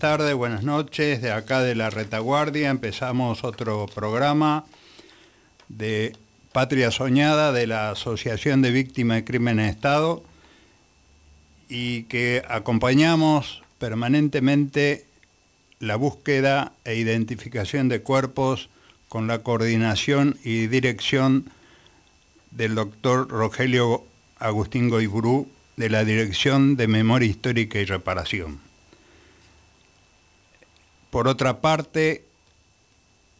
tardes, buenas noches. De acá de la retaguardia empezamos otro programa de Patria Soñada de la Asociación de Víctimas de Crímenes de Estado y que acompañamos permanentemente la búsqueda e identificación de cuerpos con la coordinación y dirección del doctor Rogelio Agustín Goiburú de la Dirección de Memoria Histórica y Reparación. Por otra parte,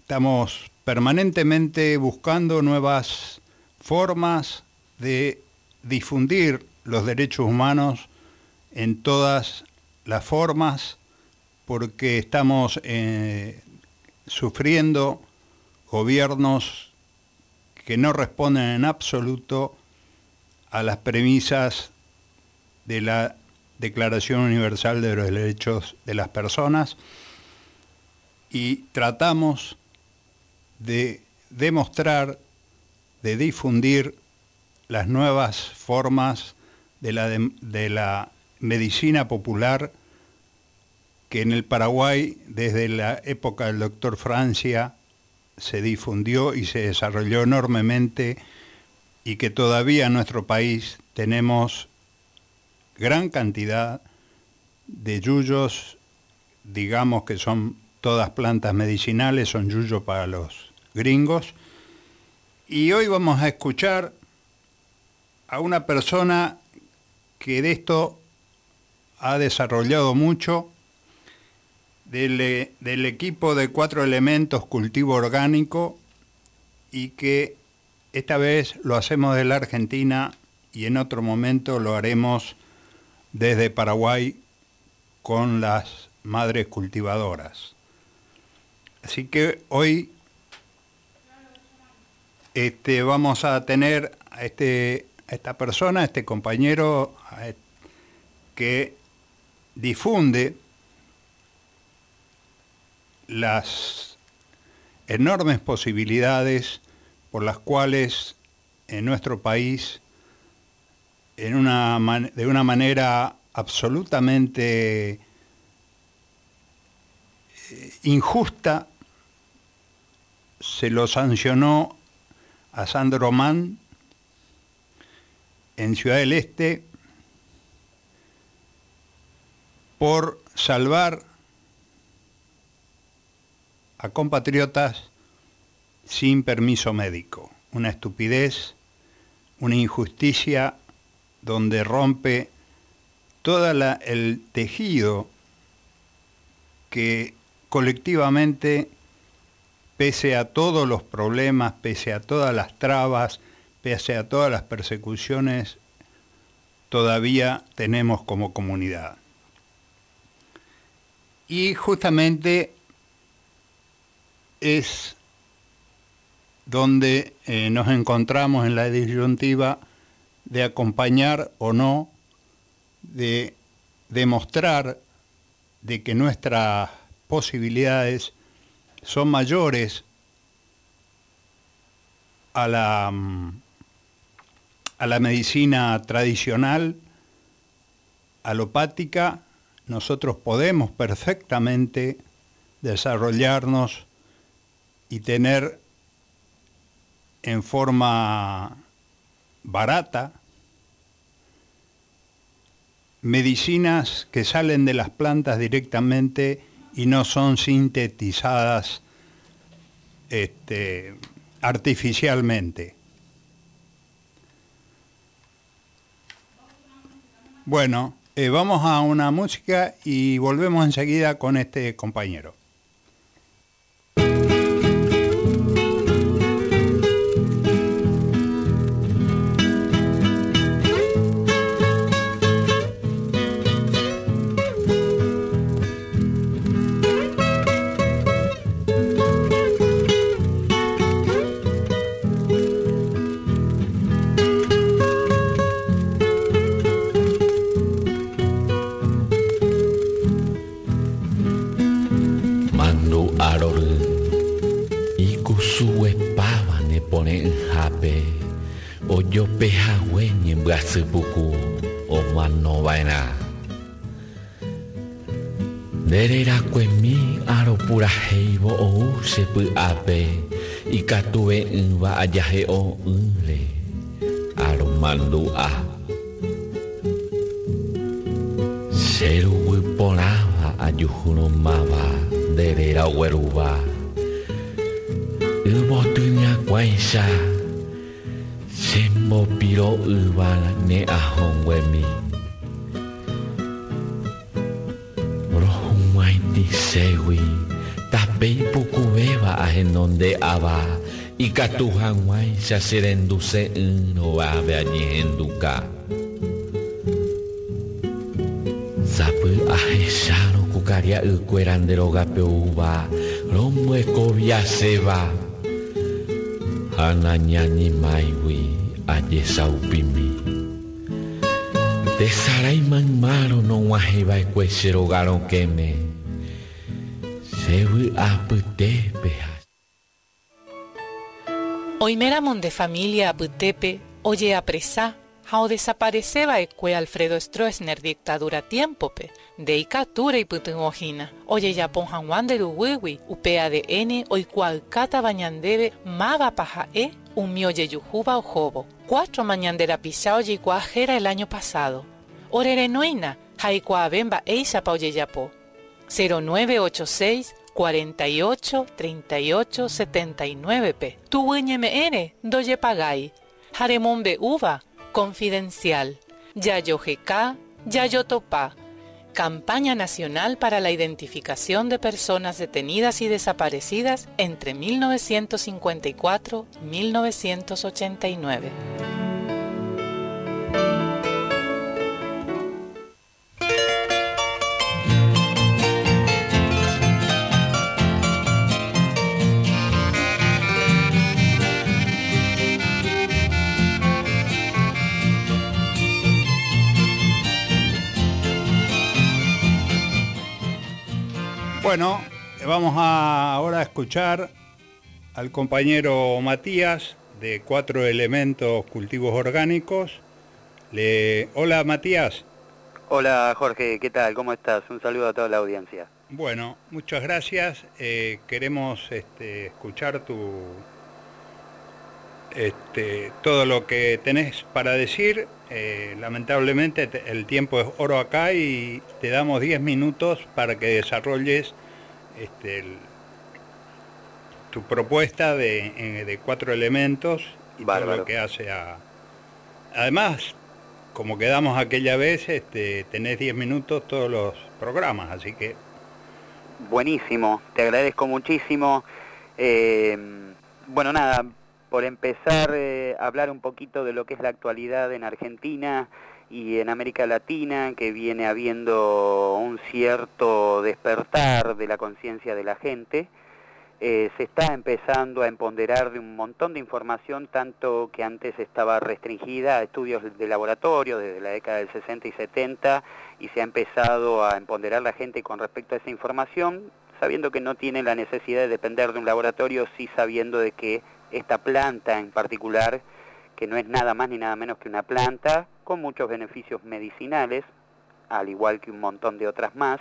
estamos permanentemente buscando nuevas formas de difundir los derechos humanos en todas las formas, porque estamos eh, sufriendo gobiernos que no responden en absoluto a las premisas de la Declaración Universal de los Derechos de las Personas y tratamos de demostrar, de difundir las nuevas formas de la, de, la medicina popular que en el Paraguay desde la época del doctor Francia se difundió y se desarrolló enormemente y que todavía en nuestro país tenemos gran cantidad de yuyos, digamos que son todas plantas medicinales, son yuyos para los gringos. Y hoy vamos a escuchar a una persona que de esto ha desarrollado mucho, del, del equipo de cuatro elementos cultivo orgánico y que esta vez lo hacemos de la Argentina y en otro momento lo haremos desde Paraguay con las madres cultivadoras. Así que hoy este, vamos a tener a, este, esta persona, a este compañero que difunde las enormes posibilidades por las cuales en nuestro país, en una de una manera absolutamente eh, injusta, se lo sancionó a Sandro Mann en Ciudad del Este por salvar a compatriotas sin permiso médico. Una estupidez, una injusticia donde rompe todo el tejido que colectivamente, pese a todos los problemas, pese a todas las trabas, pese a todas las persecuciones, todavía tenemos como comunidad. Y justamente es donde eh, nos encontramos en la disyuntiva de acompañar o no, de demostrar de que nuestras posibilidades son mayores a la, mm, a la medicina tradicional, alopática, nosotros podemos perfectamente desarrollarnos y tener en forma barata medicinas que salen de las plantas directamente y no son sintetizadas este, artificialmente. Bueno, eh, vamos a una música y volvemos enseguida con este compañero. Buku oman no vaina Nerera mi aro pura heibo o sepu ape ikatue va ayahe o unle aro mandu a. Seru wiponava ayuhuno mava derera weruba Ilbotunya kwaisa Sembo piro ubala ne ahongwemi Rohumaiti sewi. Tapei pukubeba ahenonde aba Ikatuhanwai saserenduse no ave añehenduka Zapu ahesaro kukaria ykweranderogape uva Romwekovia seba Hananyani maiwi aye saupimi Tesaraiman maro no wahibai cuechero keme apytepe Oimeramon de familia o desapareceba ecue Alfredo Stroessner dictadura tiempope, de ikatura y ojina. Oye Japón Juan de Uwiwi, UPADN, oikua kata bañandebe, mava paja e, un mioye yujuba o jobo cuatro mañandera pisao y cuajera el año pasado. Orere noina, haikua bemba eisa yapo. 0986 48 38 79 p. Tu ere, doye pagai. Jaremombe uva, confidencial. Yayo GK, Yayo Topa. Campaña Nacional para la Identificación de Personas Detenidas y Desaparecidas entre 1954-1989. Bueno, vamos a ahora a escuchar al compañero Matías de Cuatro Elementos Cultivos Orgánicos. Le... Hola Matías. Hola Jorge, ¿qué tal? ¿Cómo estás? Un saludo a toda la audiencia. Bueno, muchas gracias. Eh, queremos este, escuchar tu, este, todo lo que tenés para decir. Eh, lamentablemente el tiempo es oro acá y te damos 10 minutos para que desarrolles este, tu propuesta de, cuatro elementos y todo lo que hace a... Además, como quedamos aquella vez, este, tenés 10 minutos todos los programas, así que... Buenísimo, te agradezco muchísimo. Eh, bueno, nada, por empezar eh, a hablar un poquito de lo que es la actualidad en Argentina, y en América Latina, que viene habiendo un cierto despertar de la conciencia de la gente, eh, se está empezando a empoderar de un montón de información, tanto que antes estaba restringida a estudios de laboratorio desde la década del 60 y 70, y se ha empezado a empoderar la gente con respecto a esa información, sabiendo que no tiene la necesidad de depender de un laboratorio, sí sabiendo de que esta planta en particular, que no es nada más ni nada menos que una planta, con muchos beneficios medicinales, al igual que un montón de otras más,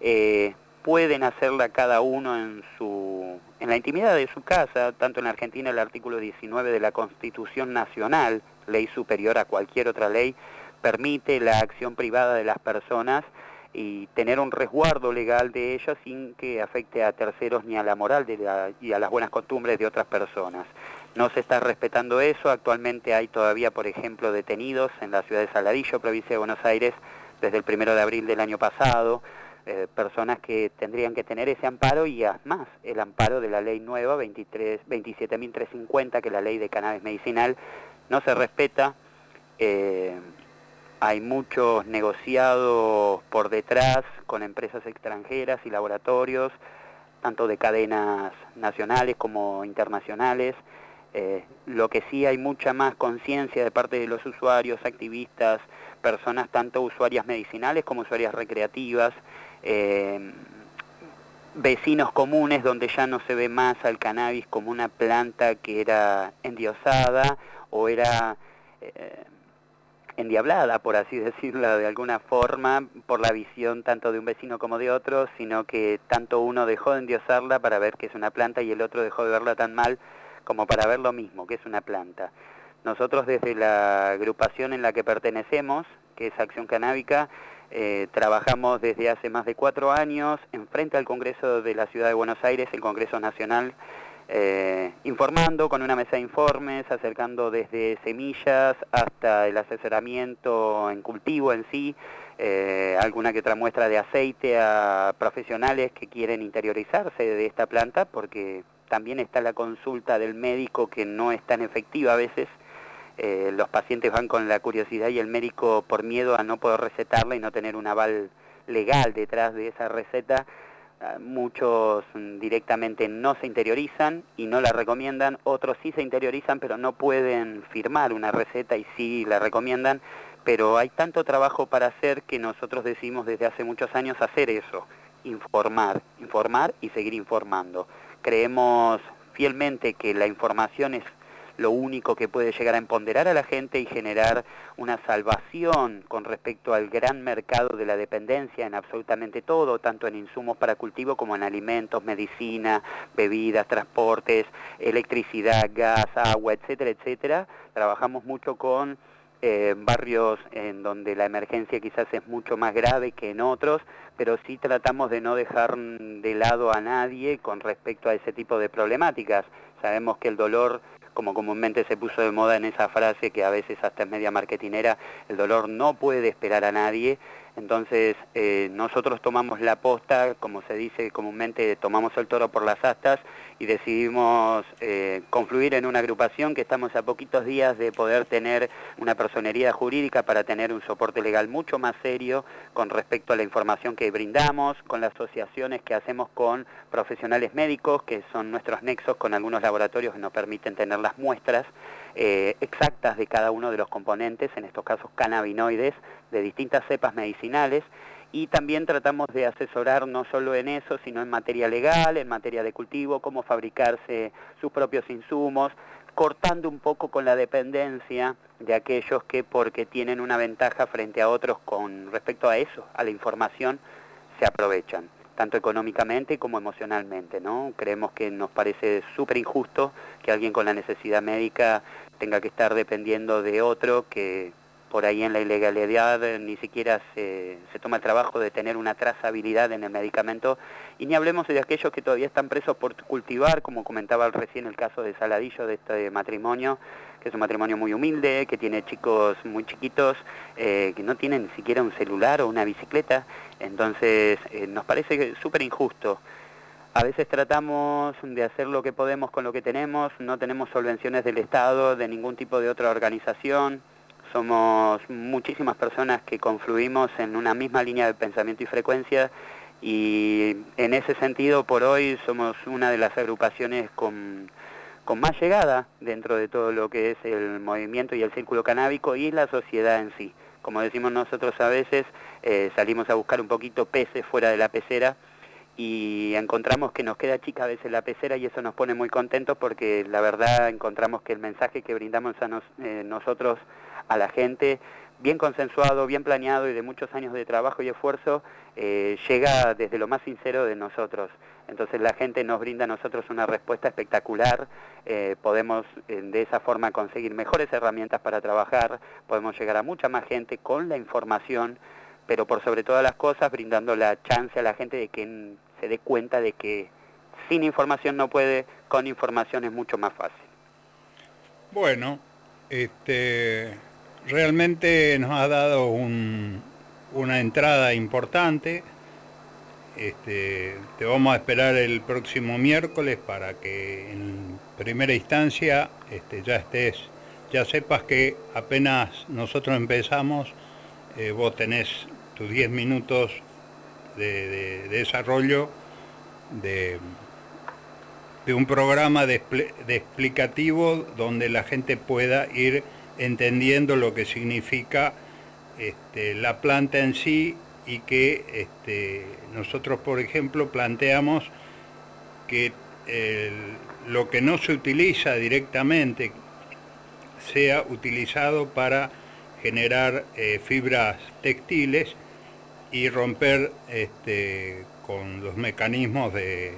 eh, pueden hacerla cada uno en, su, en la intimidad de su casa, tanto en Argentina el artículo 19 de la Constitución Nacional, ley superior a cualquier otra ley, permite la acción privada de las personas y tener un resguardo legal de ellas sin que afecte a terceros ni a la moral de y a las buenas costumbres de otras personas. No se está respetando eso. Actualmente hay todavía, por ejemplo, detenidos en la ciudad de Saladillo, provincia de Buenos Aires, desde el primero de abril del año pasado. Eh, personas que tendrían que tener ese amparo y además el amparo de la ley nueva 27.350, que es la ley de cannabis medicinal, no se respeta. Eh, hay muchos negociados por detrás con empresas extranjeras y laboratorios, tanto de cadenas nacionales como internacionales. Eh, lo que sí hay mucha más conciencia de parte de los usuarios, activistas, personas tanto usuarias medicinales como usuarias recreativas, eh, vecinos comunes donde ya no se ve más al cannabis como una planta que era endiosada o era eh, endiablada, por así decirlo de alguna forma, por la visión tanto de un vecino como de otro, sino que tanto uno dejó de endiosarla para ver que es una planta y el otro dejó de verla tan mal como para ver lo mismo, que es una planta. Nosotros desde la agrupación en la que pertenecemos, que es Acción Canábica, eh, trabajamos desde hace más de cuatro años en frente al Congreso de la Ciudad de Buenos Aires, el Congreso Nacional, eh, informando con una mesa de informes, acercando desde semillas hasta el asesoramiento en cultivo en sí, eh, alguna que otra muestra de aceite a profesionales que quieren interiorizarse de esta planta porque también está la consulta del médico que no es tan efectiva a veces. Eh, los pacientes van con la curiosidad y el médico por miedo a no poder recetarla y no tener un aval legal detrás de esa receta, muchos directamente no se interiorizan y no la recomiendan, otros sí se interiorizan pero no pueden firmar una receta y sí la recomiendan, pero hay tanto trabajo para hacer que nosotros decimos desde hace muchos años hacer eso, informar, informar y seguir informando. Creemos fielmente que la información es lo único que puede llegar a empoderar a la gente y generar una salvación con respecto al gran mercado de la dependencia en absolutamente todo, tanto en insumos para cultivo como en alimentos, medicina, bebidas, transportes, electricidad, gas, agua, etcétera, etcétera. Trabajamos mucho con eh, barrios en donde la emergencia quizás es mucho más grave que en otros, pero sí tratamos de no dejar de lado a nadie con respecto a ese tipo de problemáticas. Sabemos que el dolor, como comúnmente se puso de moda en esa frase que a veces hasta es media marketinera, el dolor no puede esperar a nadie entonces eh, nosotros tomamos la posta, como se dice comúnmente, tomamos el toro por las astas y decidimos eh, confluir en una agrupación que estamos a poquitos días de poder tener una personería jurídica para tener un soporte legal mucho más serio con respecto a la información que brindamos, con las asociaciones que hacemos con profesionales médicos, que son nuestros nexos con algunos laboratorios que nos permiten tener las muestras eh, exactas de cada uno de los componentes, en estos casos cannabinoides, de distintas cepas medicinales, y también tratamos de asesorar no solo en eso, sino en materia legal, en materia de cultivo, cómo fabricarse sus propios insumos, cortando un poco con la dependencia de aquellos que porque tienen una ventaja frente a otros con respecto a eso, a la información, se aprovechan tanto económicamente como emocionalmente, ¿no? Creemos que nos parece súper injusto que alguien con la necesidad médica tenga que estar dependiendo de otro que por ahí en la ilegalidad ni siquiera se, se, toma el trabajo de tener una trazabilidad en el medicamento. Y ni hablemos de aquellos que todavía están presos por cultivar, como comentaba recién el caso de Saladillo de este matrimonio, que es un matrimonio muy humilde, que tiene chicos muy chiquitos, eh, que no tienen ni siquiera un celular o una bicicleta, entonces eh, nos parece súper injusto. A veces tratamos de hacer lo que podemos con lo que tenemos, no tenemos subvenciones del Estado, de ningún tipo de otra organización, somos muchísimas personas que confluimos en una misma línea de pensamiento y frecuencia y en ese sentido por hoy somos una de las agrupaciones con con más llegada dentro de todo lo que es el movimiento y el círculo canábico y la sociedad en sí. Como decimos nosotros a veces, eh, salimos a buscar un poquito peces fuera de la pecera y encontramos que nos queda chica a veces la pecera y eso nos pone muy contentos porque la verdad encontramos que el mensaje que brindamos a eh, nosotros a la gente bien consensuado, bien planeado y de muchos años de trabajo y esfuerzo, eh, llega desde lo más sincero de nosotros. Entonces la gente nos brinda a nosotros una respuesta espectacular, eh, podemos eh, de esa forma conseguir mejores herramientas para trabajar, podemos llegar a mucha más gente con la información, pero por sobre todas las cosas brindando la chance a la gente de que se dé cuenta de que sin información no puede, con información es mucho más fácil. Bueno, este realmente nos ha dado una entrada importante. Este, te vamos a esperar el próximo miércoles para que en primera instancia este, ya estés, ya sepas que apenas nosotros empezamos, eh, vos tenés tus 10 minutos de, desarrollo de, un programa de explicativo donde la gente pueda ir entendiendo lo que significa este, la planta en sí y que este, nosotros, por ejemplo, planteamos que lo que no se utiliza directamente sea utilizado para generar eh, fibras textiles y romper este, con los mecanismos de,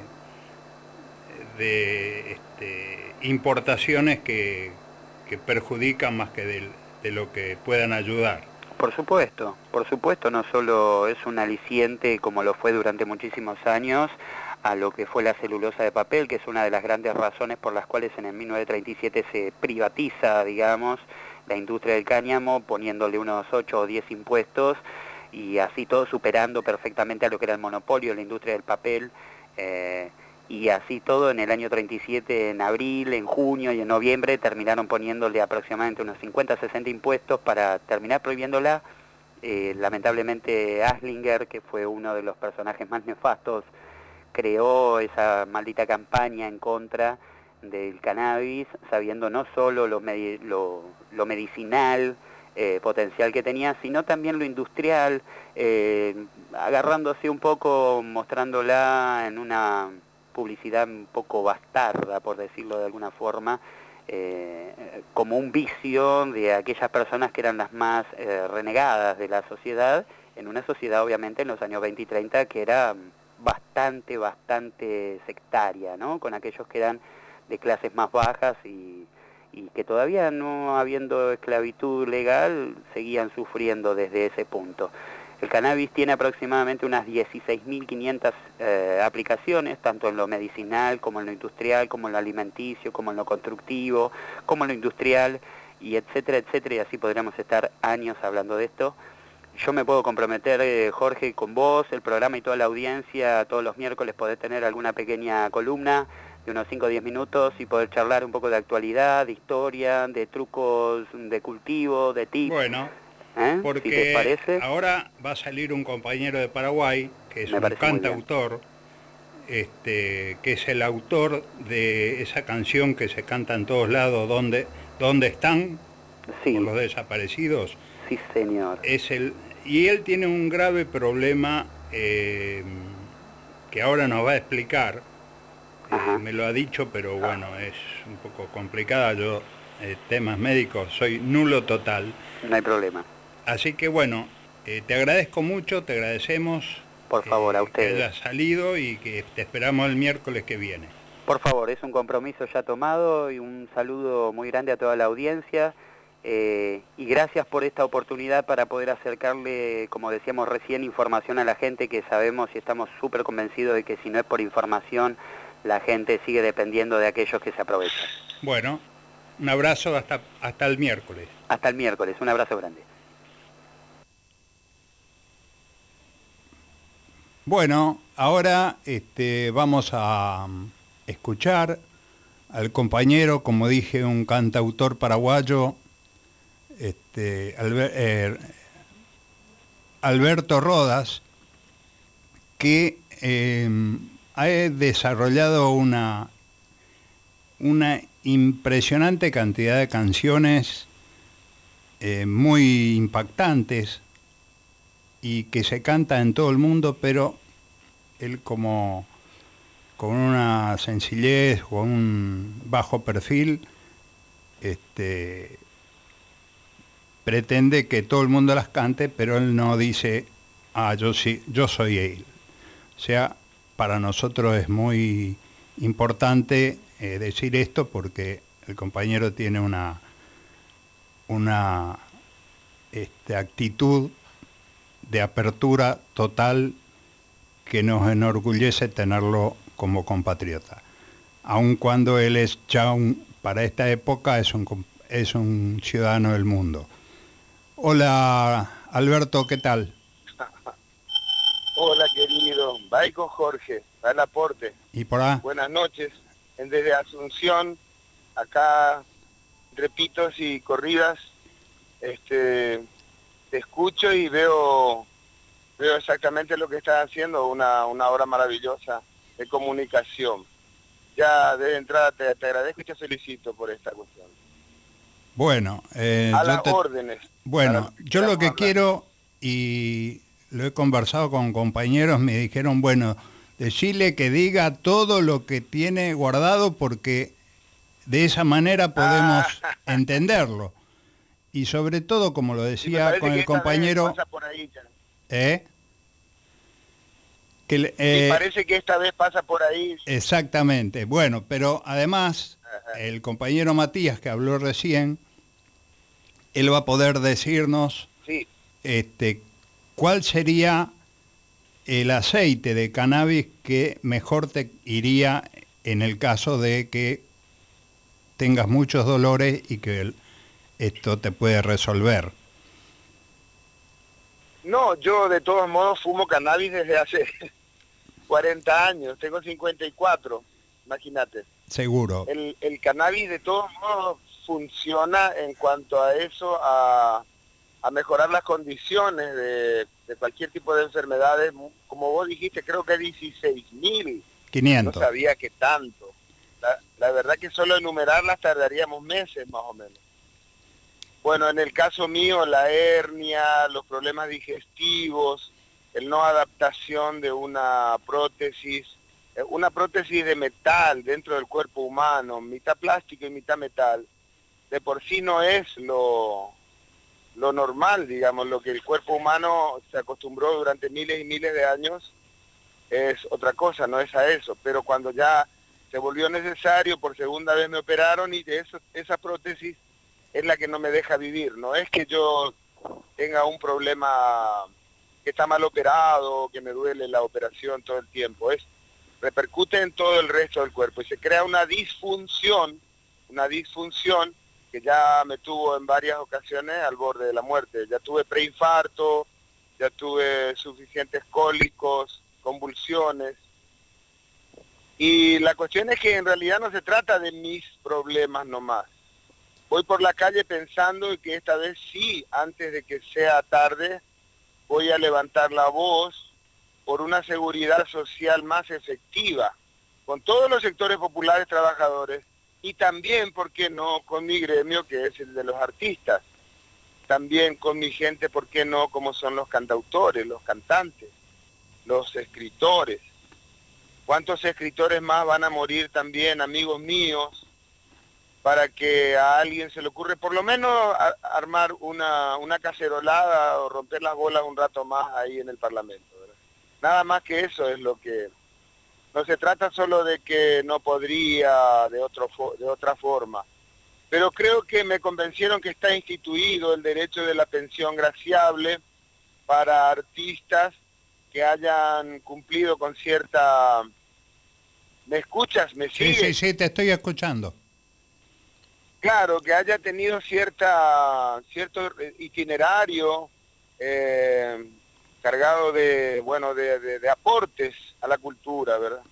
de importaciones que, que perjudican más que de, lo que puedan ayudar. Por supuesto, por supuesto, no solo es un aliciente como lo fue durante muchísimos años a lo que fue la celulosa de papel, que es una de las grandes razones por las cuales en el 1937 se privatiza, digamos, la industria del cáñamo, poniéndole unos 8 o 10 impuestos y así todo superando perfectamente a lo que era el monopolio de la industria del papel. Eh, y así todo en el año 37, en abril, en junio y en noviembre terminaron poniéndole aproximadamente unos 50, 60 impuestos para terminar prohibiéndola. Eh, lamentablemente Aslinger, que fue uno de los personajes más nefastos, creó esa maldita campaña en contra del cannabis, sabiendo no solo lo, lo, medicinal, eh, potencial que tenía, sino también lo industrial, eh, agarrándose un poco, mostrándola en una publicidad un poco bastarda, por decirlo de alguna forma, eh, como un vicio de aquellas personas que eran las más eh, renegadas de la sociedad, en una sociedad obviamente en los años 20 y 30 que era bastante, bastante sectaria, ¿no? Con aquellos que eran de clases más bajas y, y que todavía no habiendo esclavitud legal seguían sufriendo desde ese punto. El cannabis tiene aproximadamente unas 16.500 eh, aplicaciones, tanto en lo medicinal como en lo industrial, como en lo alimenticio, como en lo constructivo, como en lo industrial, y etcétera, etcétera, y así podríamos estar años hablando de esto. Yo me puedo comprometer, eh, Jorge, con vos, el programa y toda la audiencia, todos los miércoles poder tener alguna pequeña columna de unos 5 o 10 minutos y poder charlar un poco de actualidad, de historia, de trucos de cultivo, de tips. Bueno, ¿Eh? porque si te parece. ahora va a salir un compañero de Paraguay, que es Me un cantautor, este, que es el autor de esa canción que se canta en todos lados, ¿Dónde, dónde están? Sí, Por los desaparecidos. sí, señor. Es el, y él tiene un grave problema eh, que ahora nos va a explicar. Eh, Ajá. me lo ha dicho, pero bueno, es un poco complicada. Yo, eh, temas médicos, soy nulo total. No hay problema. Así que bueno, eh, te agradezco mucho, te agradecemos. Por favor, eh, a ustedes. Que hayas salido y que te esperamos el miércoles que viene. Por favor, es un compromiso ya tomado y un saludo muy grande a toda la audiencia. eh, y gracias por esta oportunidad para poder acercarle, como decíamos recién, información a la gente que sabemos y estamos súper convencidos de que si no es por información, la gente sigue dependiendo de aquellos que se aprovechan. Bueno, un abrazo hasta, hasta el miércoles. Hasta el miércoles, un abrazo grande. Bueno, ahora este, vamos a mm, escuchar al compañero, como dije, un cantautor paraguayo, este, eh, Alberto Rodas, que eh, ha desarrollado una, una impresionante cantidad de canciones eh, muy impactantes y que se canta en todo el mundo, pero él como con una sencillez, con un bajo perfil, este, pretende que todo el mundo las cante, pero él no dice, ah, yo sí, yo soy él. O sea, para nosotros es muy importante eh, decir esto porque el compañero tiene una, una este, actitud de apertura total que nos enorgullece tenerlo como compatriota. Aun cuando él es ya para esta época es un, es un ciudadano del mundo. Hola Alberto, ¿qué tal? Va con Jorge, da el aporte. ¿Y por ahí? Buenas noches, desde Asunción, acá repitos y corridas, este, te escucho y veo, veo exactamente lo que estás haciendo, una, una obra maravillosa de comunicación. Ya de entrada te, te agradezco y te felicito por esta cuestión. Bueno, eh, A las te- órdenes. Bueno, yo lo que hablar. quiero, y lo he conversado con compañeros, me dijeron, bueno, decirle que diga todo lo que tiene guardado porque de esa manera podemos entenderlo. Y sobre todo, como lo decía con el compañero, por ahí. ¿eh? Que, Me eh, parece que esta vez pasa por ahí. Exactamente. Bueno, pero además, Ajá. el compañero Matías que habló recién, él va a poder decirnos Sí, este, ¿cuál sería el aceite de cannabis que mejor te iría en el caso de que tengas muchos dolores y que el- esto te puede resolver? No, yo de todos modos fumo cannabis desde hace 40 años, tengo 54, imagínate. Seguro. El, el cannabis de todos modos funciona en cuanto a eso, a, a mejorar las condiciones de, de cualquier tipo de enfermedades. Como vos dijiste, creo que 16 mil, no 500. sabía que tanto. La, la verdad que solo enumerarlas tardaríamos meses más o menos. Bueno, en el caso mío, la hernia, los problemas digestivos, el no adaptación de una prótesis, eh, una prótesis de metal dentro del cuerpo humano, mitad plástico y mitad metal, de por sí no es lo, lo normal, digamos, lo que el cuerpo humano se acostumbró durante miles y miles de años es otra cosa, no es a eso, pero cuando ya se volvió necesario, por segunda vez me operaron y eso, esa prótesis es la que no me deja vivir, no es que yo tenga un problema que está mal operado, que me duele la operación todo el tiempo, es repercute en todo el resto del cuerpo y se crea una disfunción, una disfunción que ya me tuvo en varias ocasiones al borde de la muerte. Ya tuve preinfarto, ya tuve suficientes cólicos, convulsiones. Y la cuestión es que en realidad no se trata de mis problemas nomás. Voy por la calle pensando que esta vez sí, antes de que sea tarde, voy a levantar la voz por una seguridad social más efectiva, con todos los sectores populares trabajadores y también, ¿por qué no?, con mi gremio, que es el de los artistas. También con mi gente, ¿por qué no?, como son los cantautores, los cantantes, los escritores. ¿Cuántos escritores más van a morir también, amigos míos, para que a alguien se le ocurre por lo menos armar una, una cacerolada o romper las bolas un rato más ahí en el Parlamento? Nada más que eso es lo que no se trata solo de que no podría de, otro, de otra forma, pero creo que me convencieron que está instituido el derecho de la pensión graciable para artistas que hayan cumplido con cierta... ¿Me escuchas? ¿Me sigues? Sí, sí, sí, te estoy escuchando. Claro, que haya tenido cierta, cierto itinerario eh, cargado de, bueno, de, aportes a la cultura, ¿verdad?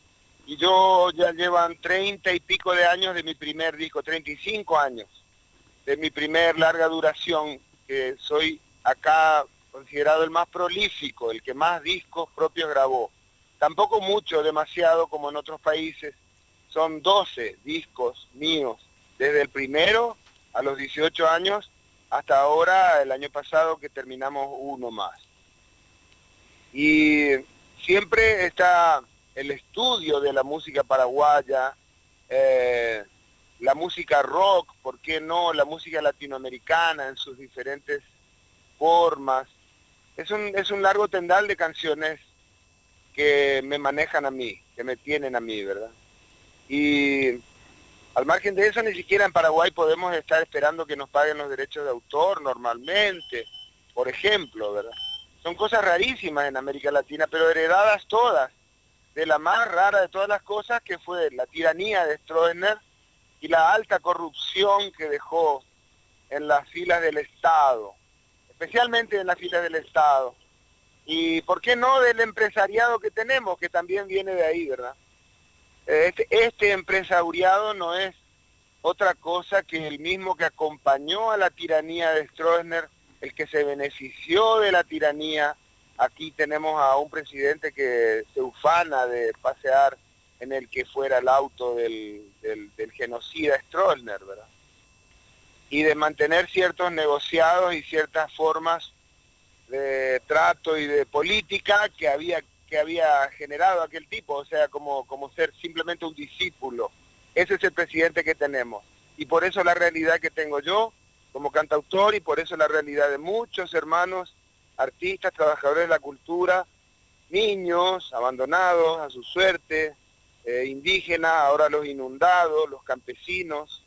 Y yo ya llevan treinta y pico de años de mi primer disco, 35 años de mi primer larga duración, que soy acá considerado el más prolífico, el que más discos propios grabó. Tampoco mucho, demasiado como en otros países. Son 12 discos míos, desde el primero a los 18 años hasta ahora, el año pasado que terminamos uno más. Y siempre está el estudio de la música paraguaya, eh, la música rock, ¿por qué no? La música latinoamericana en sus diferentes formas. Es un, es un largo tendal de canciones que me manejan a mí, que me tienen a mí, ¿verdad? Y al margen de eso, ni siquiera en Paraguay podemos estar esperando que nos paguen los derechos de autor normalmente, por ejemplo, ¿verdad? Son cosas rarísimas en América Latina, pero heredadas todas de la más rara de todas las cosas, que fue la tiranía de Stroessner y la alta corrupción que dejó en las filas del Estado, especialmente en las filas del Estado. Y por qué no del empresariado que tenemos, que también viene de ahí, ¿verdad? Este, este empresariado no es otra cosa que el mismo que acompañó a la tiranía de Stroessner el que se benefició de la tiranía. Aquí tenemos a un presidente que se ufana de pasear en el que fuera el auto del, genocida Stroessner, ¿verdad? Y de mantener ciertos negociados y ciertas formas de trato y de política que había que había generado aquel tipo, o sea, como, como ser simplemente un discípulo. Ese es el presidente que tenemos. Y por eso la realidad que tengo yo como cantautor y por eso la realidad de muchos hermanos, artistas, trabajadores de la cultura, niños abandonados a su suerte, eh, indígenas, ahora los inundados, los campesinos,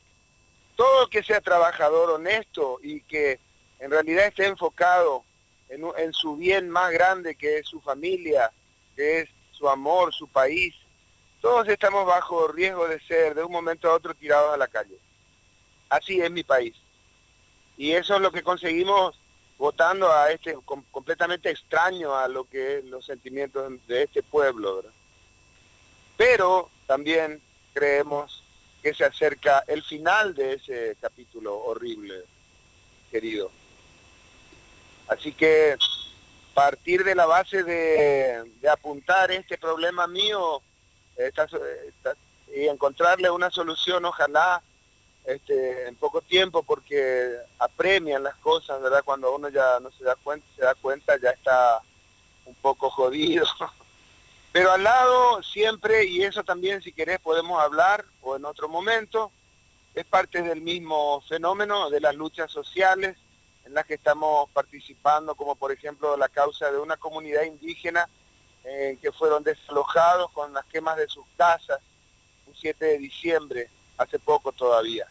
todo que sea trabajador honesto y que en realidad esté enfocado en, en su bien más grande que es su familia, que es su amor, su país, todos estamos bajo riesgo de ser de un momento a otro tirados a la calle. Así es mi país. Y eso es lo que conseguimos votando a este completamente extraño a lo que es los sentimientos de este pueblo. Pero también creemos que se acerca el final de ese capítulo horrible, querido. Así que partir de la base de, apuntar este problema mío y encontrarle una solución, ojalá este, en poco tiempo porque apremian las cosas, ¿verdad? Cuando uno ya no se da cuenta, se da cuenta ya está un poco jodido. Pero al lado siempre, y eso también si querés podemos hablar o en otro momento, es parte del mismo fenómeno de las luchas sociales en las que estamos participando, como por ejemplo la causa de una comunidad indígena eh, que fueron desalojados con las quemas de sus casas un 7 de diciembre, hace poco todavía.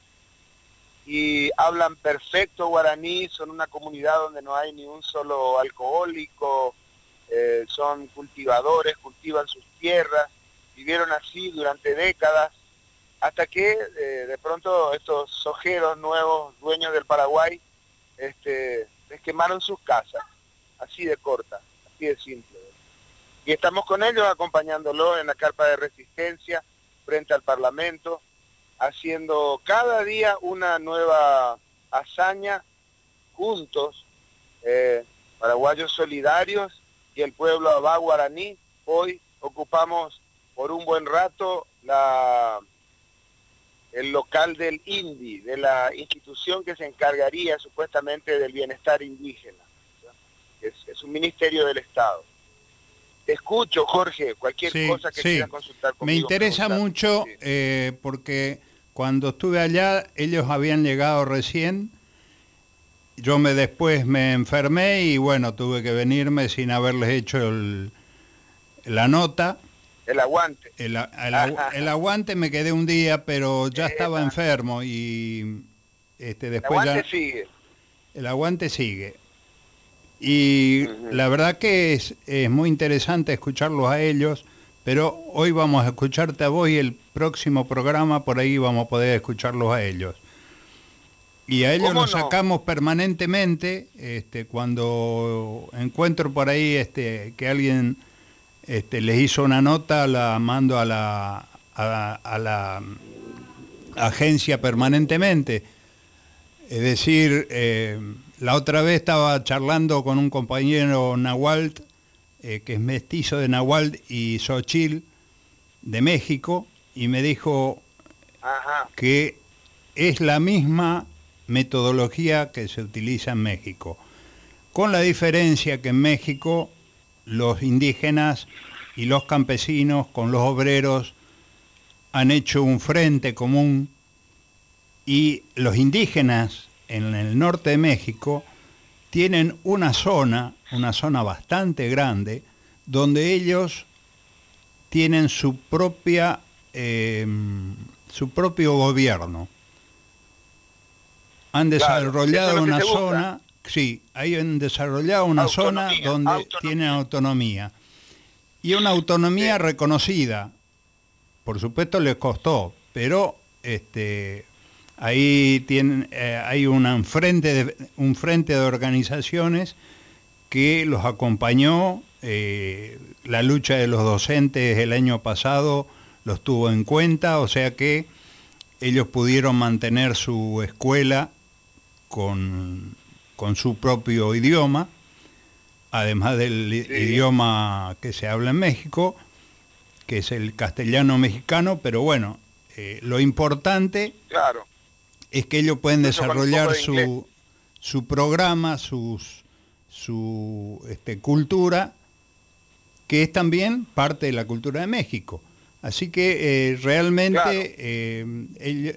Y hablan perfecto guaraní, son una comunidad donde no hay ni un solo alcohólico, eh, son cultivadores, cultivan sus tierras, vivieron así durante décadas, hasta que eh, de pronto estos sojeros nuevos, dueños del Paraguay, este, les quemaron sus casas, así de corta, así de simple. Y estamos con ellos acompañándolo en la carpa de resistencia frente al Parlamento, haciendo cada día una nueva hazaña juntos, eh, paraguayos solidarios y el pueblo Abá Guaraní. Hoy ocupamos por un buen rato la el local del INDI, de la institución que se encargaría supuestamente del bienestar indígena. Es, un ministerio del Estado. Te escucho, Jorge, cualquier cosa que quieras consultar conmigo. Me interesa mucho eh, porque cuando estuve allá, ellos habían llegado recién. Yo me después me enfermé y bueno, tuve que venirme sin haberles hecho la nota el aguante. El, aguante me quedé un día, pero ya estaba enfermo y este, después el aguante sigue. El aguante sigue. Y la verdad que es, es muy interesante escucharlos a ellos, pero hoy vamos a escucharte a vos y el próximo programa por ahí vamos a poder escucharlos a ellos. Y a ellos los sacamos permanentemente, este, cuando encuentro por ahí este, que alguien este, les hizo una nota, la mando a la, a, la agencia permanentemente. Es decir, eh, la otra vez estaba charlando con un compañero Nahualt, eh, que es mestizo de Nahualt y Xochil, de México, y me dijo que es la misma metodología que se utiliza en México, con la diferencia que en México los indígenas y los campesinos con los obreros han hecho un frente común y los indígenas en el norte de México tienen una zona, una zona bastante grande, donde ellos tienen su propia eh, su propio gobierno. Han desarrollado una zona Sí, hay han desarrollado una zona donde tienen autonomía. Y una autonomía reconocida. Por supuesto les costó, pero este, ahí tienen, eh, hay un, frente de, un frente de organizaciones que los acompañó. Eh, la lucha de los docentes el año pasado los tuvo en cuenta, o sea que ellos pudieron mantener su escuela con con su propio idioma, además del idioma que se habla en México, que es el castellano mexicano, pero bueno, eh, lo importante claro. Es que ellos pueden desarrollar su, su programa, sus, su este, cultura, que es también parte de la cultura de México. Así que eh, realmente eh,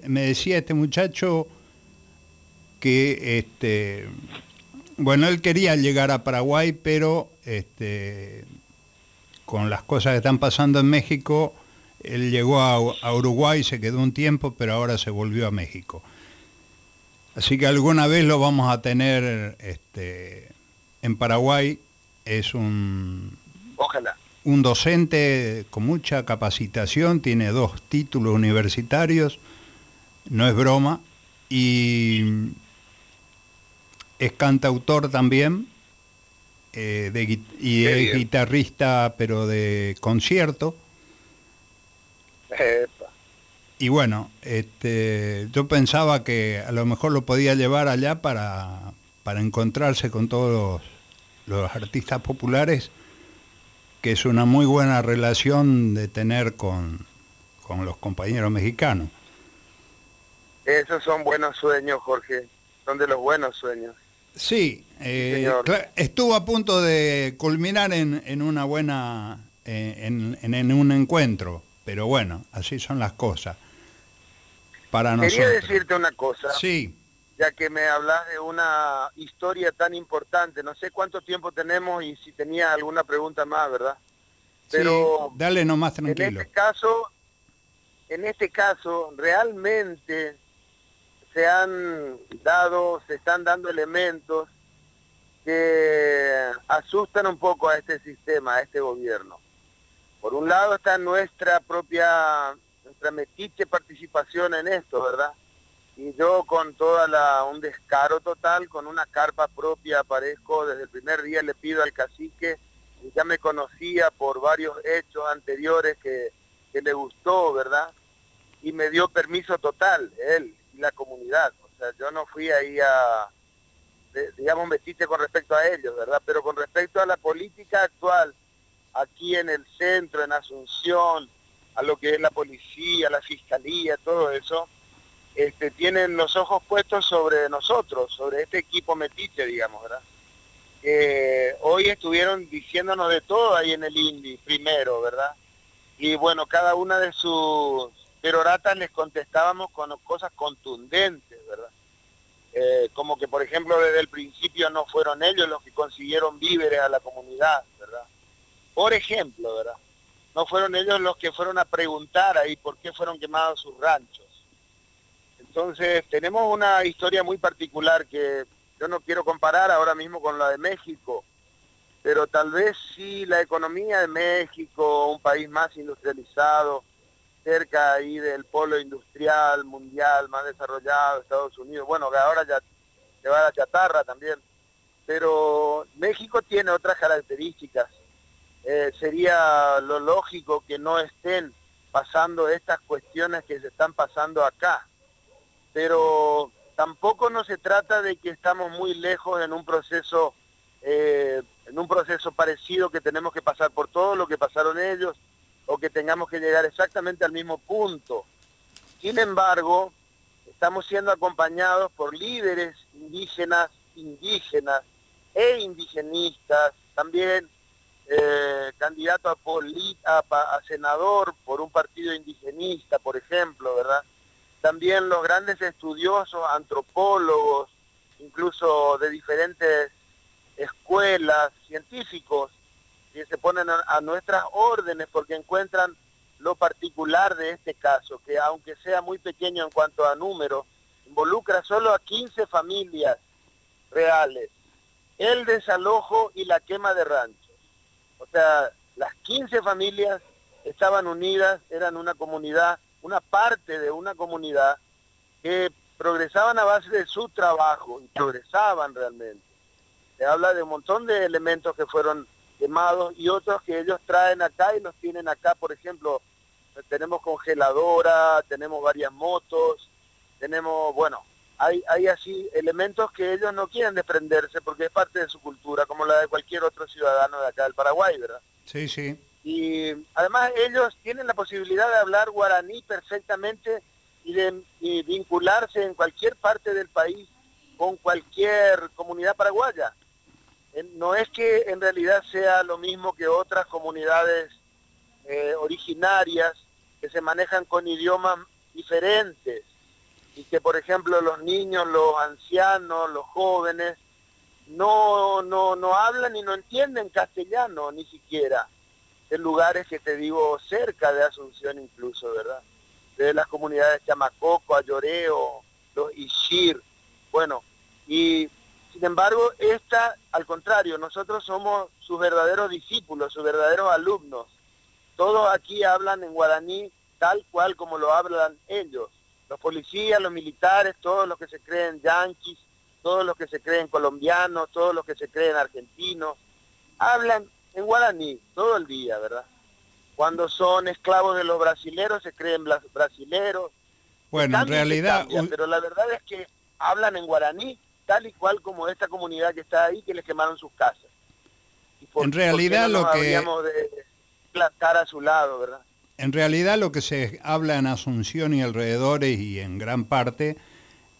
me decía este muchacho, que este bueno él quería llegar a Paraguay pero este con las cosas que están pasando en México él llegó a, Uruguay se quedó un tiempo pero ahora se volvió a México así que alguna vez lo vamos a tener este en Paraguay. Es un ojalá. un docente con mucha capacitación tiene dos títulos universitarios no es broma y es cantautor también eh, de, y es guitarrista, pero de concierto. Y bueno, este, yo pensaba que a lo mejor lo podía llevar allá para, para encontrarse con todos los, los, artistas populares, que es una muy buena relación de tener con, con los compañeros mexicanos. Esos son buenos sueños, Jorge, son de los buenos sueños. Sí, eh, estuvo a punto de culminar en, una buena eh, en, en, en un encuentro, pero bueno, así son las cosas. Para Quería nosotros. decirte una cosa. Sí, ya que me hablas de una historia tan importante. No sé cuánto tiempo tenemos y si tenía alguna pregunta más, ¿verdad? Pero sí, dale nomás en tranquilo. este caso, en este caso, realmente se han dado, se están dando elementos que asustan un poco a este sistema, a este gobierno. Por un lado está nuestra propia, nuestra metiche participación en esto, ¿verdad? y yo con toda la un descaro total con una carpa propia aparezco desde el primer día le pido al cacique ya me conocía por varios hechos anteriores que, que le gustó verdad y me dio permiso total él y la comunidad. O sea yo no fui ahí a digamos metiste con respecto a ellos verdad pero con respecto a la política actual aquí en el centro en Asunción a lo que es la policía la fiscalía todo eso este, tienen los ojos puestos sobre nosotros, sobre este equipo metiche, digamos, ¿verdad? Eh, hoy estuvieron diciéndonos de todo ahí en el INDI, primero, ¿verdad? Y bueno, cada una de sus peroratas les contestábamos con cosas contundentes, ¿verdad? Eh, como que, por ejemplo, desde el principio no fueron ellos los que consiguieron víveres a la comunidad, ¿verdad? Por ejemplo, ¿verdad? No fueron ellos los que fueron a preguntar ahí por qué fueron quemados sus ranchos. Entonces, tenemos una historia muy particular que yo no quiero comparar ahora mismo con la de México, pero tal vez sí la economía de México, un país más industrializado, cerca ahí del polo industrial mundial más desarrollado, Estados Unidos, bueno, que ahora ya se va la chatarra también, pero México tiene otras características. Eh, sería lo lógico que no estén pasando estas cuestiones que se están pasando acá pero tampoco no se trata de que estamos muy lejos en un proceso eh, en un proceso parecido que tenemos que pasar por todo lo que pasaron ellos o que tengamos que llegar exactamente al mismo punto. Sin embargo, estamos siendo acompañados por líderes indígenas, indígenas e indigenistas, también eh, candidato a, a, a senador por un partido indigenista, por ejemplo, ¿verdad? también los grandes estudiosos, antropólogos, incluso de diferentes escuelas, científicos, que se ponen a, a, nuestras órdenes porque encuentran lo particular de este caso, que aunque sea muy pequeño en cuanto a número, involucra solo a 15 familias reales, el desalojo y la quema de ranchos. O sea, las 15 familias estaban unidas, eran una comunidad una parte de una comunidad que progresaban a base de su trabajo y progresaban realmente. Se habla de un montón de elementos que fueron quemados y otros que ellos traen acá y los tienen acá, por ejemplo, tenemos congeladora, tenemos varias motos, tenemos, bueno, hay, hay así elementos que ellos no quieren desprenderse porque es parte de su cultura, como la de cualquier otro ciudadano de acá del Paraguay, ¿verdad? Sí, sí. Y además ellos tienen la posibilidad de hablar guaraní perfectamente y de y vincularse en cualquier parte del país con cualquier comunidad paraguaya. No es que en realidad sea lo mismo que otras comunidades eh, originarias que se manejan con idiomas diferentes y que por ejemplo los niños, los ancianos, los jóvenes no, no, no hablan y no entienden castellano ni siquiera en lugares que te digo cerca de Asunción incluso, ¿verdad? De las comunidades Chamacoco, Ayoreo, los Ishir, bueno, y sin embargo, esta, al contrario, nosotros somos sus verdaderos discípulos, sus verdaderos alumnos. Todos aquí hablan en guaraní tal cual como lo hablan ellos. Los policías, los militares, todos los que se creen yanquis, todos los que se creen colombianos, todos los que se creen argentinos, hablan en guaraní todo el día, ¿verdad? Cuando son esclavos de los brasileros se creen brasileros. Bueno, en realidad... Cambian, pero la verdad es que hablan en guaraní tal y cual como esta comunidad que está ahí que les quemaron sus casas. Y por, en realidad no lo que... de plantar a su lado, ¿verdad? En realidad lo que se habla en Asunción y alrededores y en gran parte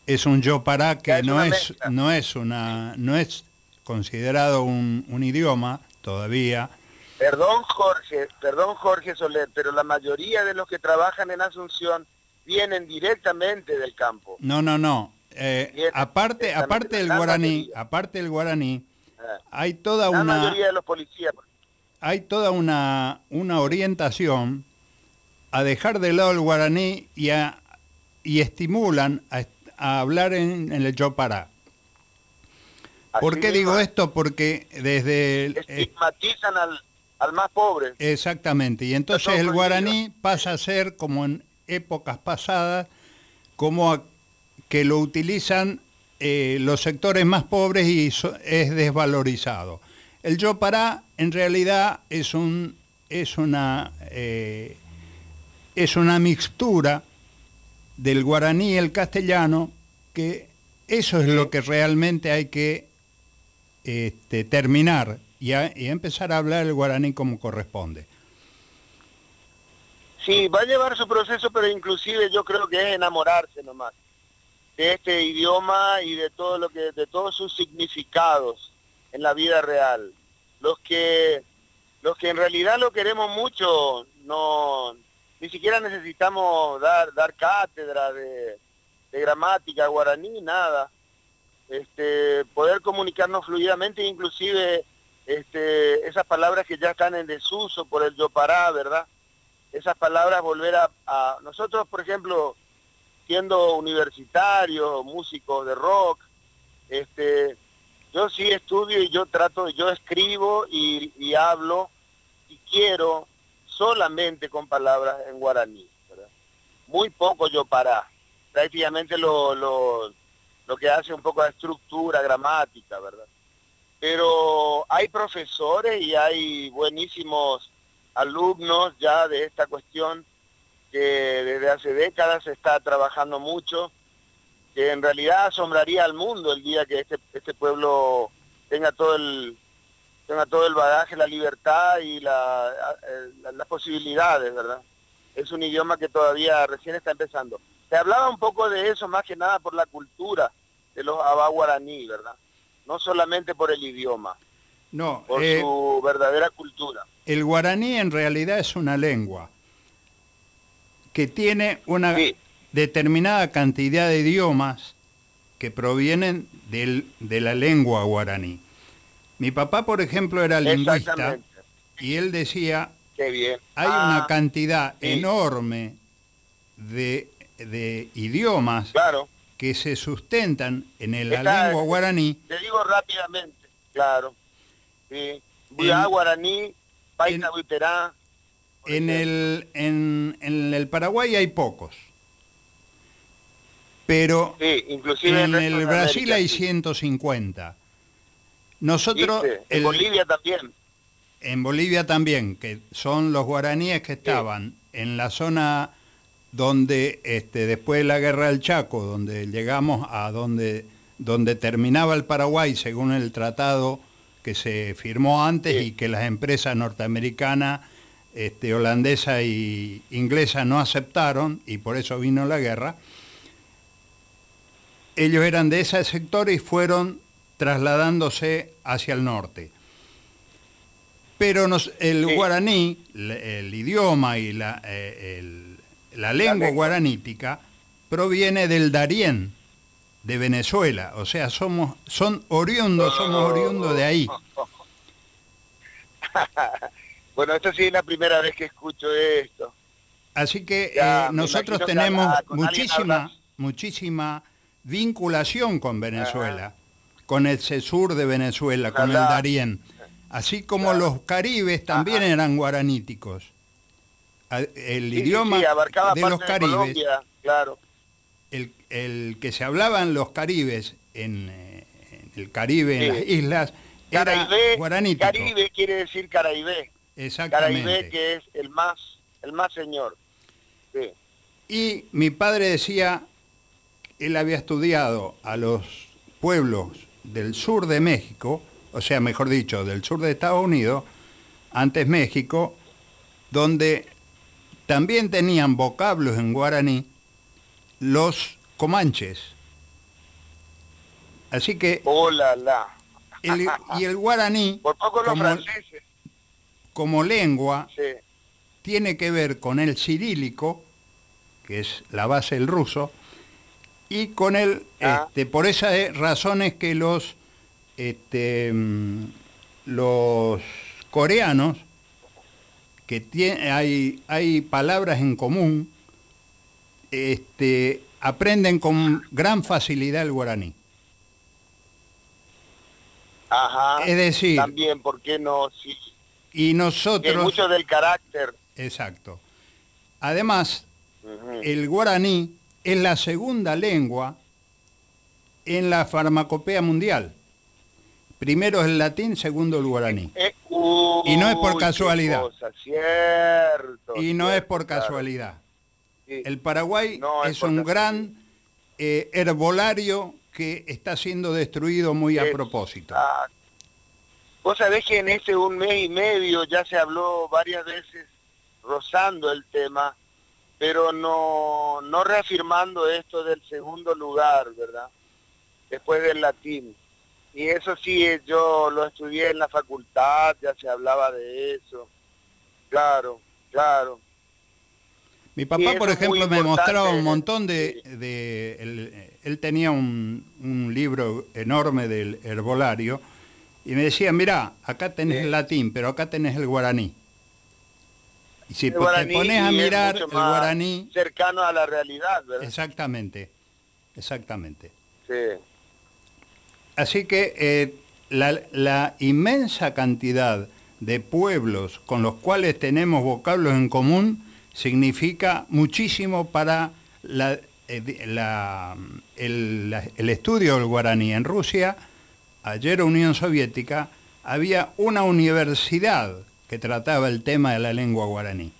es un yo para que no es, no es una no es considerado un, un idioma todavía, Perdón Jorge, perdón Jorge Soler, pero la mayoría de los que trabajan en Asunción vienen directamente del campo. No, no, no. Eh, aparte, aparte del guaraní, aparte del guaraní, Ah, hay toda La una mayoría de los policías. hay toda una, una orientación a dejar de lado el guaraní y, a- y estimulan a, a hablar en, en el yopará. ¿Por qué digo esto? Porque desde... el- eh, Estigmatizan al, al más pobre. exactamente, y entonces el guaraní pasa a ser, como en épocas pasadas, como a- que lo utilizan eh, los sectores más pobres y so- es desvalorizado. El yopará en realidad es un es una eh, es una mixtura del guaraní y el castellano que eso es lo que realmente hay que este, terminar y, y empezar a hablar el guaraní como corresponde. Sí, va a llevar su proceso, pero inclusive yo creo que es enamorarse nomás de este idioma y de todo lo que, de todos sus significados en la vida real. Los que, los que en realidad lo queremos mucho, no, ni siquiera necesitamos dar, dar cátedra de, gramática guaraní, nada. Este, poder comunicarnos fluidamente, inclusive este, esas palabras que ya están en desuso por el yopará, ¿verdad? esas palabras volver a, nosotros por ejemplo siendo universitarios músicos de rock este yo sí estudio y yo trato yo escribo y hablo y quiero solamente con palabras en guaraní ¿verdad? muy poco yo para prácticamente lo, lo, lo que hace un poco de estructura gramática verdad pero hay profesores y hay buenísimos alumnos ya de esta cuestión que desde hace décadas se está trabajando mucho, que en realidad asombraría al mundo el día que este, este pueblo tenga todo el tenga todo el bagaje, la libertad y la, eh, la- las posibilidades, ¿verdad? Es un idioma que todavía recién está empezando. Se hablaba un poco de eso más que nada por la cultura de los abá guaraní, ¿verdad? No solamente por el idioma, No, por eh, su verdadera cultura. el guaraní en realidad es una lengua que tiene una Sí. determinada cantidad de idiomas que provienen del- de la lengua guaraní. Mi papá, por ejemplo, era lingüista y él decía, Qué bien. hay Ah, una cantidad sí. enorme de, de idiomas Claro, que se sustentan en el- la Está- lengua guaraní te digo rápidamente, claro. Sí. En- guaraní, en- buiterá. En el, en, en el Paraguay hay pocos, pero Sí, inclusive en el Brasil América, hay sí. 150. Nosotros. En el- Bolivia también. en Bolivia también, que son los guaraníes que estaban en la zona donde este, después de la guerra del Chaco, donde llegamos a donde, donde terminaba el Paraguay según el tratado que se firmó antes Sí. y que las empresas norteamericanas, este, holandesa y inglesa no aceptaron y por eso vino la guerra. Ellos eran de ese sector y fueron trasladándose hacia el norte. Pero nos- el Sí. guaraní, el, el idioma y la, eh, el- la lengua guaranítica proviene del Darién, de Venezuela. O sea, somos, son oriundos, somos oriundos de ahí. Bueno, esta sí es la primera vez que escucho esto. Así que Ya, eh, nosotros que tenemos muchísima, muchísima vinculación con Venezuela, con el CESUR de Venezuela, con el. Darién. Así como Claro. los caribes también Ajá. eran guaraníticos. El Sí, idioma sí, de los de caribes, Colombia, claro. el, el que se hablaba en los caribes, en, eh, en el Caribe, en las islas, era Caraibé, guaranítico. Caribe quiere decir Caraibé. Exactamente. Caraibé que es el más, el más señor. Sí. Y mi padre decía, él había estudiado a los pueblos del sur de México, o sea, mejor dicho, del sur de Estados Unidos, antes México, donde también tenían vocablos en guaraní los comanches. Así que, Oh, la, la. el, y el guaraní, Por poco los como, franceses. como lengua Sí. tiene que ver con el cirílico, que es la base del ruso, y con el, Ah. este, por esas eh, razones que los, este, mm, los coreanos, que tie- hay, hay palabras en común, este, aprenden con gran facilidad el guaraní. Ajá. Es decir, También, ¿por qué no? Sí. y Que nosotros... mucho del carácter. Exacto. Además, el guaraní es la segunda lengua en la farmacopea mundial. Primero es el latín, segundo el guaraní. Eh, Y no es por casualidad. cosa, cierto. Y no es por casualidad. Sí. El Paraguay No es un gran eh, herbolario que está siendo destruido muy a propósito. Ah, Vos sabés que en este un mes y medio ya se habló varias veces rozando el tema, pero no, no reafirmando esto del segundo lugar, ¿verdad? Después del latín. Y eso sí, yo lo estudié en la facultad, ya se hablaba de eso. Claro, claro. Mi papá, por ejemplo, me mostraba un montón de... de- él, él tenía un, un libro enorme del herbolario y me decía, mira, acá tenés Sí. el latín, pero acá tenés el guaraní. Y si te pones a mirar el guaraní, Cercano a la realidad, ¿verdad? exactamente, exactamente. Sí. Así que eh, la, la inmensa cantidad de pueblos con los cuales tenemos vocablos en común significa muchísimo para la- eh, di- la- el, la- el estudio del guaraní. En Rusia, ayer Unión Soviética, había una universidad que trataba el tema de la lengua guaraní.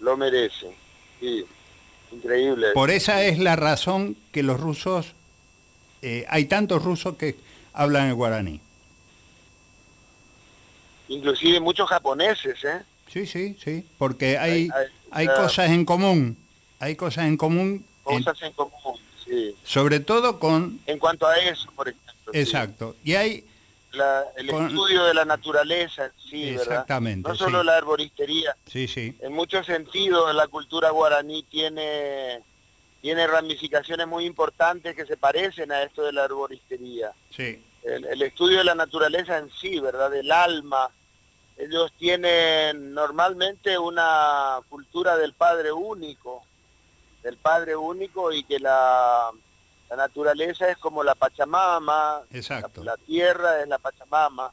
Lo merece. Sí. Increíble. Por esa es la razón que los rusos, eh, hay tantos rusos que hablan el guaraní. Inclusive muchos japoneses, ¿eh? Sí, sí, sí, porque hay, Hay- hay- hay cosas en común, hay cosas en común, Cosas en común, sí. sobre todo con, En cuanto a eso, por ejemplo. sí. exacto, y hay, La- el Con- estudio de la naturaleza, en sí, ¿verdad? Exactamente, No solo sí. la arboristería. sí, sí, En muchos sentidos, la cultura guaraní tiene, tiene ramificaciones muy importantes que se parecen a esto de la arboristería. sí, el, el estudio de la naturaleza en sí, ¿verdad? Del alma. Ellos tienen normalmente una cultura del Padre único, del Padre único y que la, la naturaleza es como la Pachamama, la, exacto, la tierra es la Pachamama,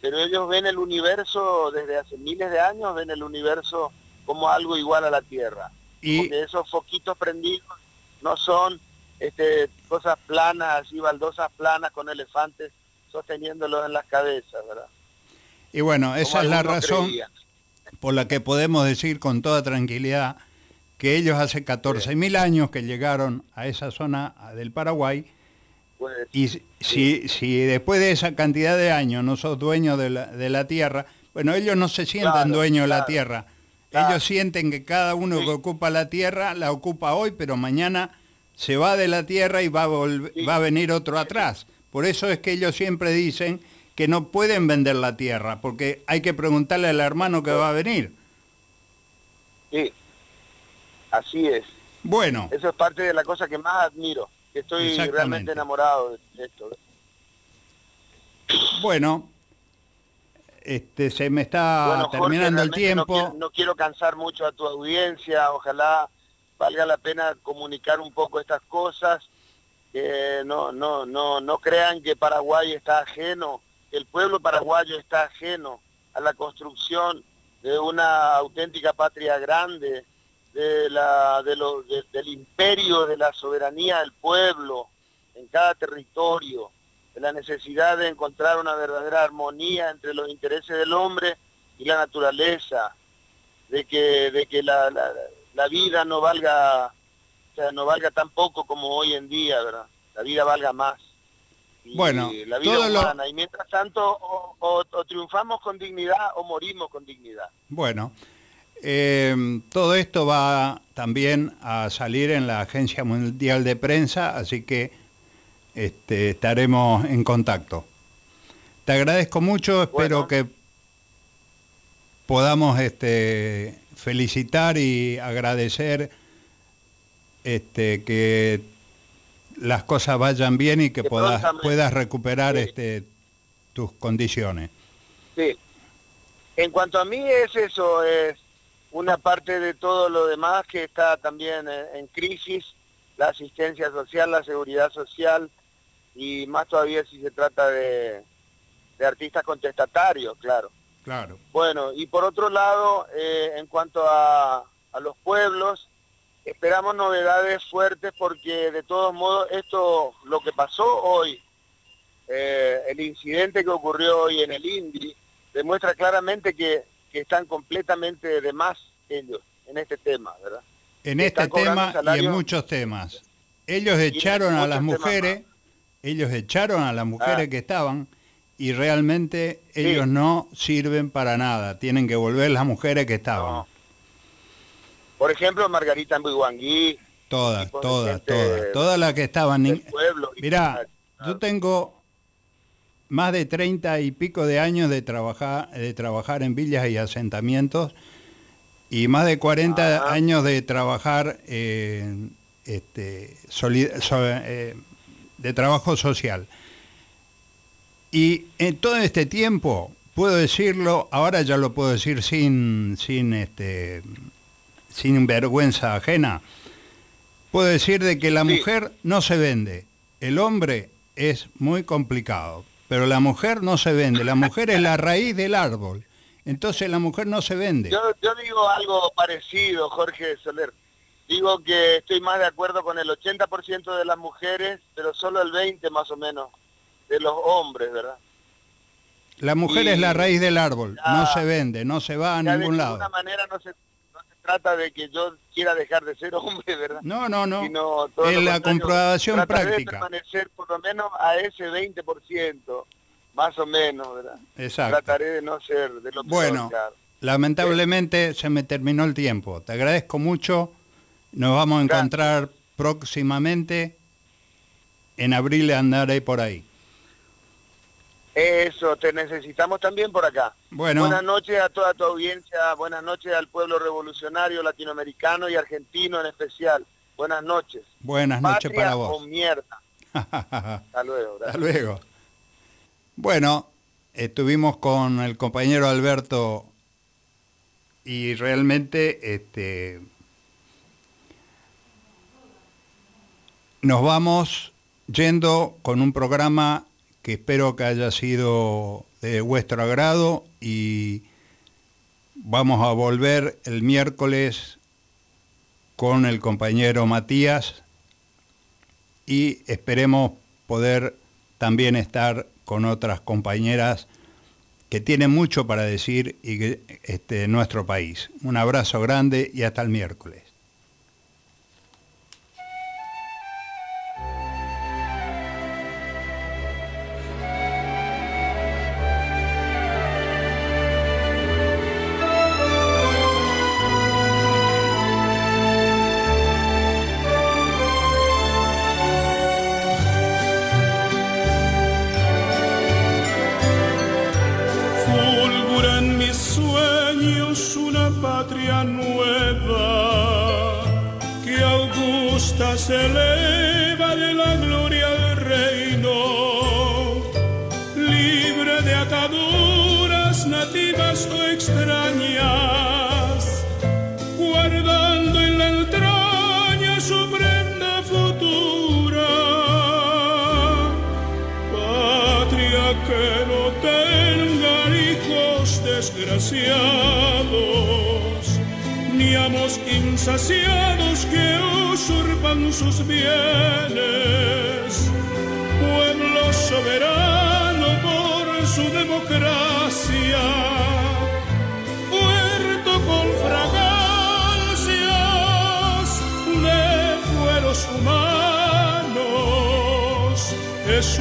pero ellos ven el universo desde hace miles de años, ven el universo como algo igual a la tierra y porque esos foquitos prendidos no son este, cosas planas, así baldosas planas con elefantes sosteniéndolos en las cabezas, ¿verdad? y bueno, esa Como es la razón creían. por la que podemos decir con toda tranquilidad que ellos hace 14.000 años que llegaron a esa zona del Paraguay Pues, Y si- si, si después de esa cantidad de años no sos dueño de la, de la tierra, bueno, ellos no se sientan Claro, dueños de la tierra. claro. Ellos sienten que cada uno Sí. que ocupa la tierra la ocupa hoy, pero mañana se va de la tierra y va a, Sí. va a venir otro atrás. Por eso es que ellos siempre dicen que no pueden vender la tierra, porque hay que preguntarle al hermano que va a venir. sí, así es. Bueno, Eso es parte de la cosa que más admiro, que estoy realmente enamorado de esto. bueno, este, se me está bueno, Jorge, terminando el no tiempo. quiero- no quiero cansar mucho a tu audiencia, ojalá valga la pena comunicar un poco estas cosas, que no, no, no, no crean que Paraguay está ajeno, el pueblo paraguayo está ajeno a la construcción de una auténtica patria grande, de la, de lo- de- del imperio de la soberanía del pueblo en cada territorio, de la necesidad de encontrar una verdadera armonía entre los intereses del hombre y la naturaleza, de que, de que la, la- la vida no valga, o sea, no valga tan poco como hoy en día, ¿verdad? La vida valga más. Y Bueno, la vida todo lo- humana. Y mientras tanto, o, o- o triunfamos con dignidad o morimos con dignidad. Bueno, eh, todo esto va también a salir en la Agencia Mundial de Prensa, así que este, estaremos en contacto. Te agradezco mucho, espero Bueno. que podamos este, felicitar y agradecer este, que las cosas vayan bien y que, Que puedas, recuperar Sí. este, tus condiciones. Sí. En cuanto a mí es eso, es una parte de todo lo demás que está también en, en crisis, la asistencia social, la seguridad social y más todavía si se trata de, de artistas contestatarios, claro. Claro. Bueno, y por otro lado, eh, en cuanto a, a los pueblos, esperamos novedades fuertes porque de todos modos esto, lo que pasó hoy, eh, el incidente que ocurrió hoy en el INDI, demuestra claramente que, que están completamente de más ellos en este tema, ¿verdad? En que este tema y en muchos temas. Ellos echaron a las mujeres, ellos echaron a las mujeres Ah. que estaban y realmente Sí. ellos no sirven para nada. Tienen que volver las mujeres que estaban. No. Por ejemplo, Margarita Mbuiguangui, Todas, todas, todas. Todas las que estaban. pueblo. Mirá, Claro. yo tengo más de treinta y pico de años de trabajar, de trabajar en villas y asentamientos y más de 40 Ajá. años de trabajar en, este, so- eh, de trabajo social. Y en todo este tiempo, puedo decirlo, ahora ya lo puedo decir sin, sin, este, sin vergüenza ajena, puedo decir de que la Sí. mujer no se vende, el hombre es muy complicado, pero la mujer no se vende, la mujer es la raíz del árbol, entonces la mujer no se vende. Yo, yo digo algo parecido, Jorge Soler. Digo que estoy más de acuerdo con el 80% de las mujeres, pero solo el 20 más o menos de los hombres, ¿verdad? La mujer y- es la raíz del árbol, no se vende, no se va a de ningún lado. ninguna manera no se, no se trata de que yo quiera dejar de ser hombre, ¿verdad? No, no, no. Sino todo lo la comprobación trataré práctica. de permanecer por lo menos a ese 20%, más o menos, ¿verdad? Exacto. Trataré de no ser de lo Bueno, claro. lamentablemente se me terminó el tiempo. Te agradezco mucho. Nos vamos a Gracias. encontrar próximamente. En abril andaré por ahí. Eso, te necesitamos también por acá. Bueno. Buenas noches a toda tu audiencia, buenas noches al pueblo revolucionario latinoamericano y argentino en especial. Buenas noches. Buenas noches Patria para vos. mierda. Hasta Hasta luego. gracias. luego. Bueno, estuvimos con el compañero Alberto y realmente este, nos vamos yendo con un programa que espero que haya sido de vuestro agrado y vamos a volver el miércoles con el compañero Matías y esperemos poder también estar con otras compañeras que tienen mucho para decir y que, este, nuestro país. Un abrazo grande y hasta el miércoles. Ni amos insaciados que usurpan sus bienes, pueblo soberano por su democracia, puerto con fragancias de fueros humanos, es